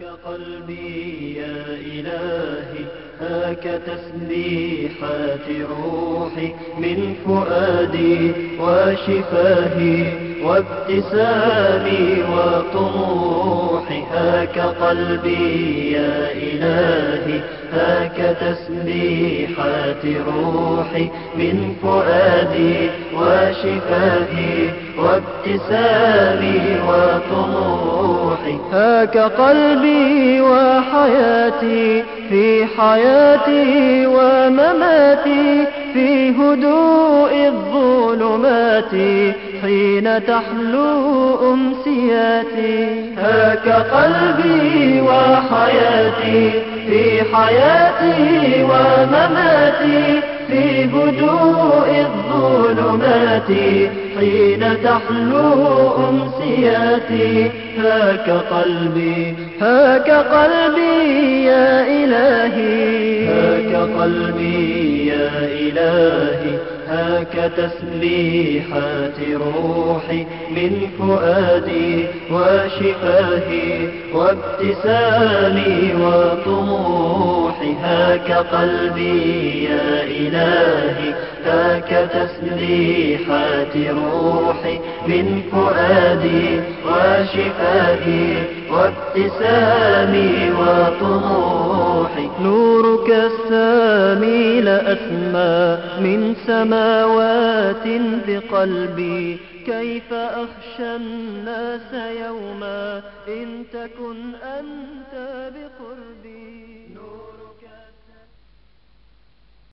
هاك قلبي يا إلهي، هاك تسبيحات روحي من فؤادي وشفاهي وابتسامي وطموحي، هاك قلبي يا إلهي، هاك تسبيحات روحي من فؤادي وشفاهي وابتسامي وطموحي، هاك قلبي وحياتي، في حياتي ومماتي، في هدوء الظلمات، حين تحلو أمسياتي. هاك قلبي وحياتي، في حياتي ومماتي في هدوء الظلمات حين تحلو أمسياتي هاك قلبي هاك قلبي. قلبي يا إلهي، هاك تسبيحات روحي من فؤادي وشفاهي وابتسامي وطموحي. هاك قلبي يا إلهي، هاك تسبيحات روحي من فؤادي وشفاهي وابتسامي وطموحي. نورك السامي لأسمى من سماوات بقلبي. كيف أخشى الناس يوما إن تكن أنت بقربي.